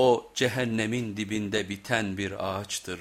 O cehennemin dibinde biten bir ağaçtır.